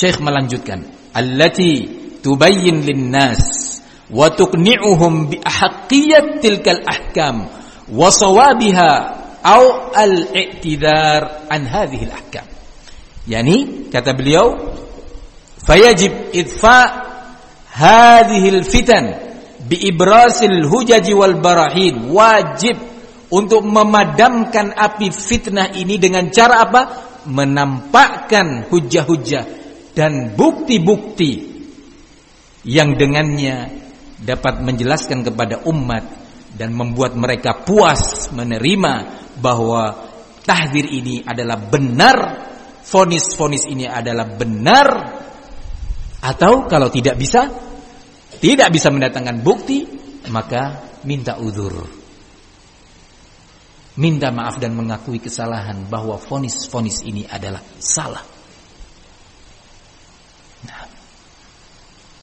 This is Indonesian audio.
Syekh melanjutkan, allati tubayyin linnas wa tuqni'uhum bi ahqiyyat tilkal ahkam wa sawabiha au al-i'tidar an hadhihi al-ahkam. Yani kata beliau fayajib idfa hadhihi al-fitan bi ibrasil hujaji wal barahin wajib untuk memadamkan api fitnah ini dengan cara apa? Menampakkan hujah-hujah dan bukti-bukti yang dengannya dapat menjelaskan kepada umat dan membuat mereka puas menerima bahwa tahdir ini adalah benar, fonis-fonis ini adalah benar atau kalau tidak bisa tidak bisa mendatangkan bukti maka minta udur minta maaf dan mengakui kesalahan bahwa fonis-fonis ini adalah salah Now.